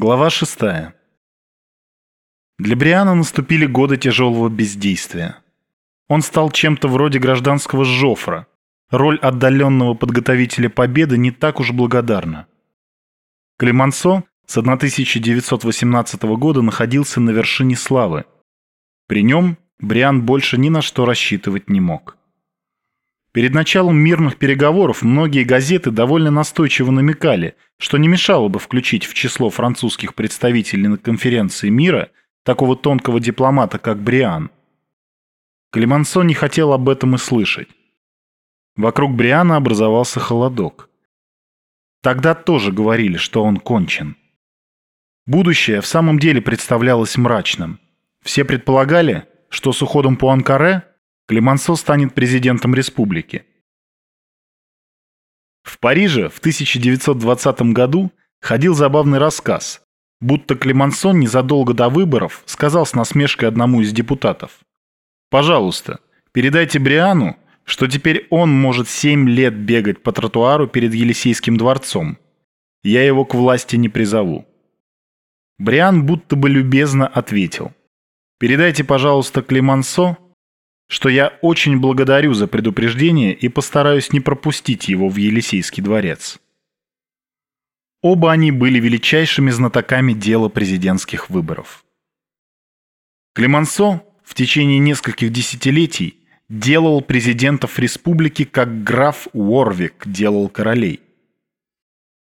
Глава 6. Для Бриана наступили годы тяжелого бездействия. Он стал чем-то вроде гражданского жофра. Роль отдаленного подготовителя победы не так уж благодарна. Клемансо с 1918 года находился на вершине славы. При нем Бриан больше ни на что рассчитывать не мог. Перед началом мирных переговоров многие газеты довольно настойчиво намекали, что не мешало бы включить в число французских представителей на конференции мира такого тонкого дипломата, как Бриан. Клемансон не хотел об этом и слышать. Вокруг Бриана образовался холодок. Тогда тоже говорили, что он кончен. Будущее в самом деле представлялось мрачным. Все предполагали, что с уходом по Анкаре Клемансо станет президентом республики. В Париже в 1920 году ходил забавный рассказ, будто Клемансон незадолго до выборов сказал с насмешкой одному из депутатов. «Пожалуйста, передайте Бриану, что теперь он может семь лет бегать по тротуару перед Елисейским дворцом. Я его к власти не призову». Бриан будто бы любезно ответил. «Передайте, пожалуйста, Клемансо, что я очень благодарю за предупреждение и постараюсь не пропустить его в Елисейский дворец. Оба они были величайшими знатоками дела президентских выборов. Клемансо в течение нескольких десятилетий делал президентов республики, как граф Уорвик делал королей.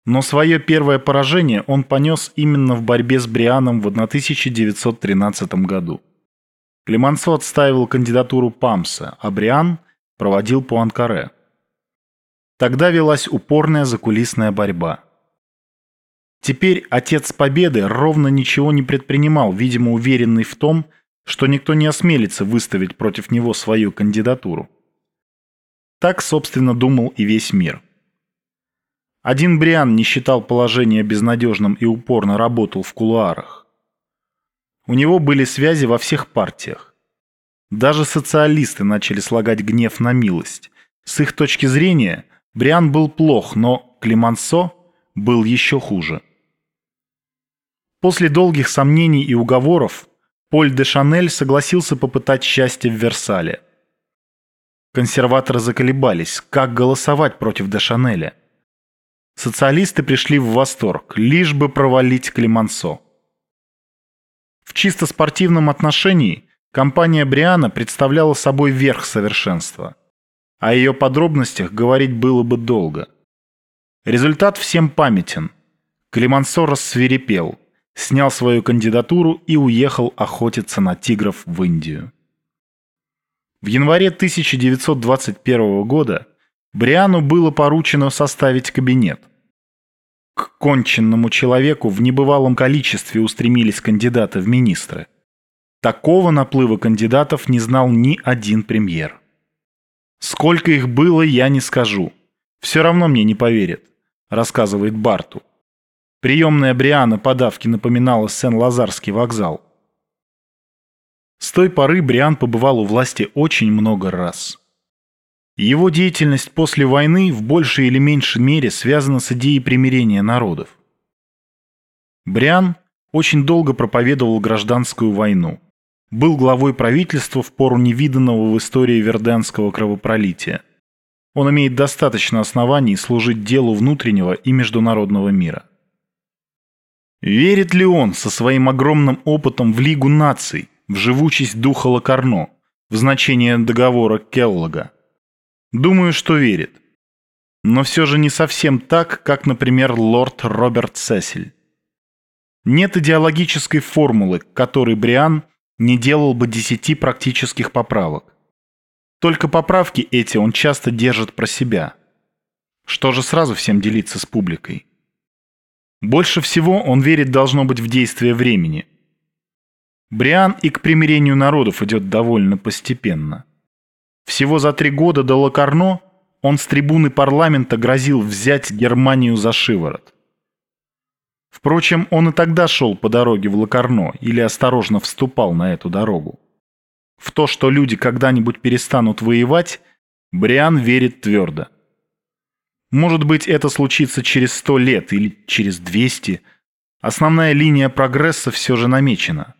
Но свое первое поражение он понес именно в борьбе с Брианом в 1913 году. Клемансо отстаивал кандидатуру Памса, а Бриан проводил по Анкаре. Тогда велась упорная закулисная борьба. Теперь отец Победы ровно ничего не предпринимал, видимо уверенный в том, что никто не осмелится выставить против него свою кандидатуру. Так, собственно, думал и весь мир. Один Бриан не считал положение безнадежным и упорно работал в кулуарах. У него были связи во всех партиях. Даже социалисты начали слагать гнев на милость. С их точки зрения, Бриан был плох, но Климансо был еще хуже. После долгих сомнений и уговоров Поль де Шанель согласился попытать счастье в Версале. Консерваторы заколебались, как голосовать против де Шанеля. Социалисты пришли в восторг, лишь бы провалить Климансо. В чисто спортивном отношении компания Бриана представляла собой верх совершенства. О ее подробностях говорить было бы долго. Результат всем памятен. Климансо рассверепел, снял свою кандидатуру и уехал охотиться на тигров в Индию. В январе 1921 года Бриану было поручено составить кабинет – к конченному человеку в небывалом количестве устремились кандидаты в министры. Такого наплыва кандидатов не знал ни один премьер. Сколько их было, я не скажу. Все равно мне не поверят, рассказывает Барту. Приемная Бриана подавки напоминала Сен-Лазарский вокзал. С той поры Бриан побывал у власти очень много раз. Его деятельность после войны в большей или меньшей мере связана с идеей примирения народов. Бриан очень долго проповедовал гражданскую войну. Был главой правительства в пору невиданного в истории верденского кровопролития. Он имеет достаточно оснований служить делу внутреннего и международного мира. Верит ли он со своим огромным опытом в Лигу наций, в живучесть духа Лакарно, в значение договора Келлога? Думаю, что верит. Но все же не совсем так, как, например, лорд Роберт Сесиль. Нет идеологической формулы, к которой Бриан не делал бы десяти практических поправок. Только поправки эти он часто держит про себя. Что же сразу всем делиться с публикой? Больше всего он верит должно быть в действие времени. Бриан и к примирению народов идет довольно постепенно. Всего за три года до Лакарно он с трибуны парламента грозил взять Германию за шиворот. Впрочем, он и тогда шел по дороге в Лакарно или осторожно вступал на эту дорогу. В то, что люди когда-нибудь перестанут воевать, Бриан верит твердо. Может быть, это случится через сто лет или через двести, Основная линия прогресса все же намечена.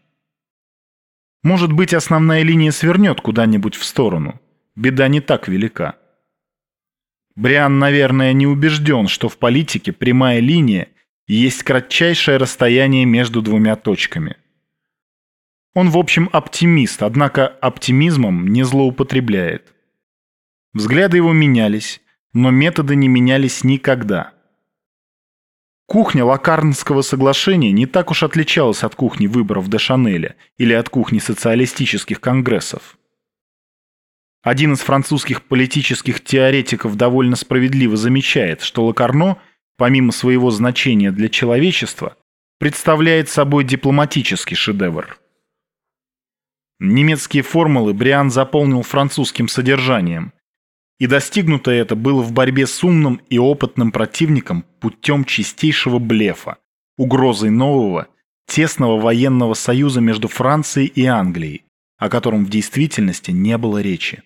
Может быть, основная линия свернет куда-нибудь в сторону. Беда не так велика. Бриан, наверное, не убежден, что в политике прямая линия есть кратчайшее расстояние между двумя точками. Он, в общем, оптимист, однако оптимизмом не злоупотребляет. Взгляды его менялись, но методы не менялись никогда. Кухня Лакарнского соглашения не так уж отличалась от кухни выборов де Шанеля или от кухни социалистических конгрессов. Один из французских политических теоретиков довольно справедливо замечает, что Лакарно, помимо своего значения для человечества, представляет собой дипломатический шедевр. Немецкие формулы Бриан заполнил французским содержанием, и достигнуто это было в борьбе с умным и опытным противником путем чистейшего блефа, угрозой нового, тесного военного союза между Францией и Англией, о котором в действительности не было речи.